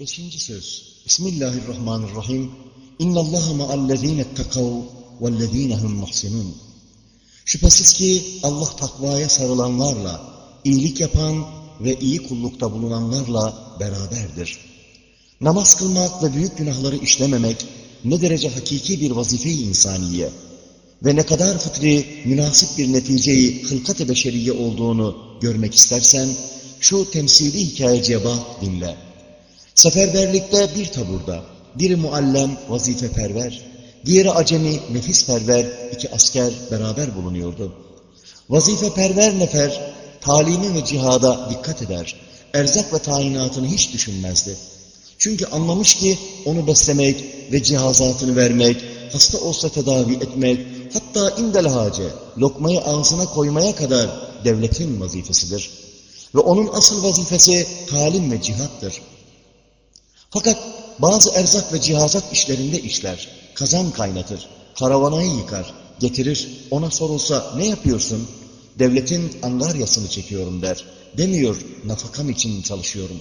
Beşinci söz. Bismillahirrahmanirrahim. İnna Allaha ma'allezine ettekav vellezine hum muhsinun. Şüphesiz ki Allah takvaya sarılanlarla, iyilik yapan ve iyi kullukta bulunanlarla beraberdir. Namaz kılmak ve büyük günahları işlememek ne derece hakiki bir vazife-i insaniye ve ne kadar fıtri, münasip bir neticeyi hılkat-ı beşeriye olduğunu görmek istersen, şu temsili hikayeciye bak, dinle. Seferberlikte bir taburda, biri muallem, vazifeperver, diğeri acemi, nefisperver, iki asker beraber bulunuyordu. Vazifeperver nefer, talimi ve cihada dikkat eder, erzak ve tayinatını hiç düşünmezdi. Çünkü anlamış ki onu beslemek ve cihazatını vermek, hasta olsa tedavi etmek, hatta indel hace, lokmayı ağzına koymaya kadar devletin vazifesidir. Ve onun asıl vazifesi talim ve cihattır. Fakat bazı erzak ve cihazat işlerinde işler, kazan kaynatır, karavanayı yıkar, getirir, ona sorulsa ne yapıyorsun? Devletin angaryasını çekiyorum der. Demiyor, nafakam için çalışıyorum.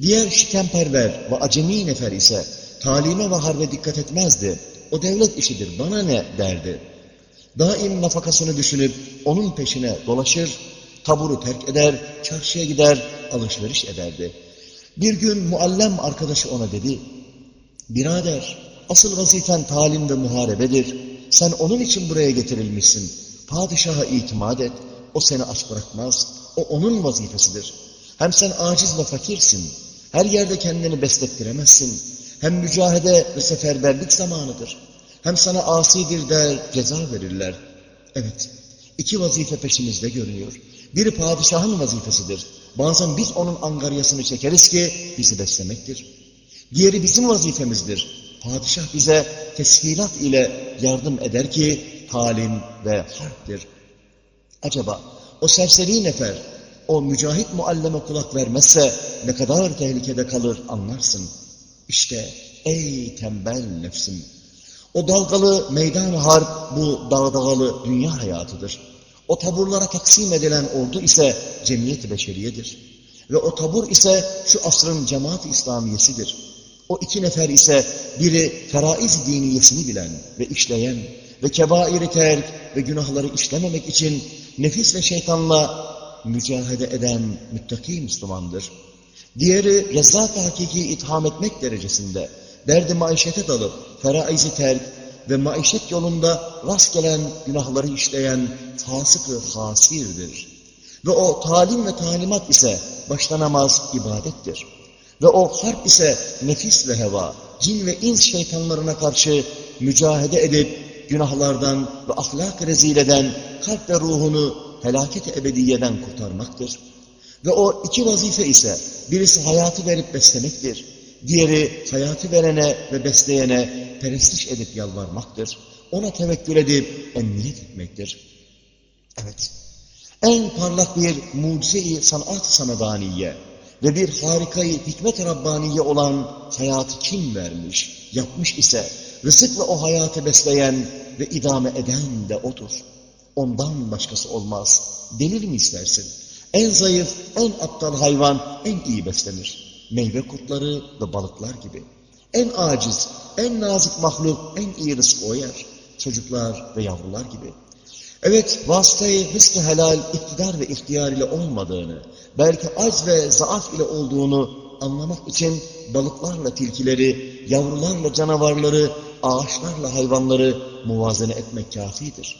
Diğer şitemperver ve acemi nefer ise talime ve harbe dikkat etmezdi. O devlet işidir, bana ne derdi. Daim nafakasını düşünüp onun peşine dolaşır, taburu terk eder, çarşıya gider, alışveriş ederdi. Bir gün muallem arkadaşı ona dedi, Birader, asıl vazifen talim ve muharebedir. Sen onun için buraya getirilmişsin. Padişaha itimat et, o seni aç bırakmaz. O onun vazifesidir. Hem sen aciz ve fakirsin. Her yerde kendini beslettiremezsin. Hem mücahede ve seferberlik zamanıdır. Hem sana asidir der, ceza verirler. Evet, iki vazife peşimizde görünüyor. Biri padişahın vazifesidir. Bazen biz onun angaryasını çekeriz ki bizi beslemektir. Diğeri bizim vazifemizdir. Padişah bize teshilat ile yardım eder ki talim ve harptir. Acaba o serseri nefer, o mücahit mualleme kulak vermezse ne kadar tehlikede kalır anlarsın. İşte ey tembel nefsim, o dalgalı meydan harp bu dağdağalı dünya hayatıdır. O taburlara taksim edilen ordu ise cemiyet-i beşeriyedir. Ve o tabur ise şu asrın cemaat-i İslamiyesidir. O iki nefer ise biri feraiz diniyesini bilen ve işleyen ve kebairi terk ve günahları işlememek için nefis ve şeytanla mücahede eden müttaki Müslümandır. Diğeri rezzat-ı hakiki itham etmek derecesinde derdi maişete dalıp feraizi terk ve maişet yolunda rast gelen günahları işleyen fasık-ı hasirdir. Ve o talim ve talimat ise başlanamaz ibadettir. Ve o harp ise nefis ve heva, cin ve ins şeytanlarına karşı mücahede edip günahlardan ve ahlak rezil eden kalp ve ruhunu felaket ebediyeden kurtarmaktır. Ve o iki vazife ise birisi hayatı verip beslemektir. Diğeri hayatı verene ve besleyene perestiş edip yalvarmaktır. Ona tevekkül edip emniyet etmektir. Evet, en parlak bir mucize-i sanat-ı samedaniye ve bir harikayı hikmet-i Rabbaniye olan hayatı kim vermiş, yapmış ise rızıkla o hayatı besleyen ve idame eden de odur. Ondan başkası olmaz. Denir mi istersin? En zayıf, en aptal hayvan en iyi beslenir. Meyve kurtları ve balıklar gibi. En aciz, en nazik mahluk en iyi rızkı o yer. Çocuklar ve yavrular gibi. Evet, vasıtayı hıskı helal, iktidar ve ihtiyar ile olmadığını, belki aç ve zaaf ile olduğunu anlamak için balıklarla tilkileri, yavrularla canavarları, ağaçlarla hayvanları muvazene etmek kafidir.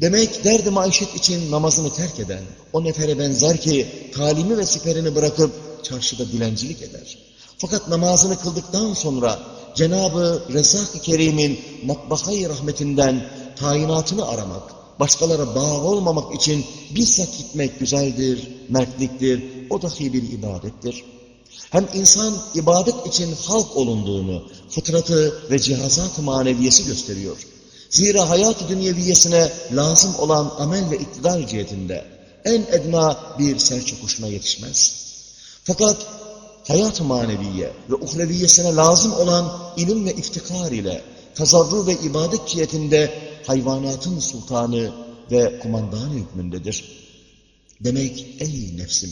Demek derdi maişet için namazını terk eden o nefere benzer ki talimi ve siperini bırakıp çarşıda dilencilik eder. Fakat namazını kıldıktan sonra Cenab-ı Rezzak-ı Kerim'in matbahayı rahmetinden tayinatını aramak, başkalara bağ olmamak için bizzat gitmek güzeldir, mertliktir, o dahi bir ibadettir. Hem insan ibadet için halk olunduğunu, fıtratı ve cihazat-ı maneviyesi gösteriyor. Zira hayat-ı dünyeviyesine lazım olan amel ve iktidar cihetinde en edna bir serçe kuşuna yetişmez. Fakat hayat-ı maneviye ve uhreviyesine lazım olan ilim ve iftikar ile tazarru ve ibadet cihetinde hayvanatın sultanı ve kumandanı hükmündedir. Demek ey nefsim,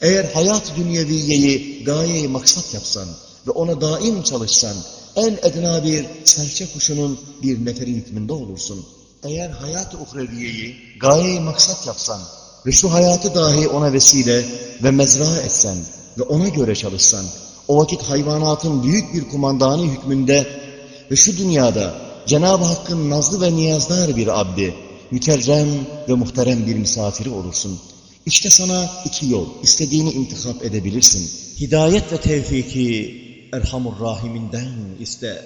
Eğer hayat dünyeviyeyi gaye maksat yapsan ve ona daim çalışsan, en edna bir serçe kuşunun bir neferi hükmünde olursun. Eğer hayat-ı uhreviyeyi gaye maksat yapsan ve şu hayatı dahi ona vesile ve mezra etsen ve ona göre çalışsan, o vakit hayvanatın büyük bir kumandanı hükmünde ve şu dünyada Cenab-ı Hakk'ın nazlı ve niyazdar bir abdi, mükerrem ve muhterem bir misafiri olursun. İşte sana iki yol, istediğini intikap edebilirsin. Hidayet ve tevfiki Erhamur Rahiminden iste.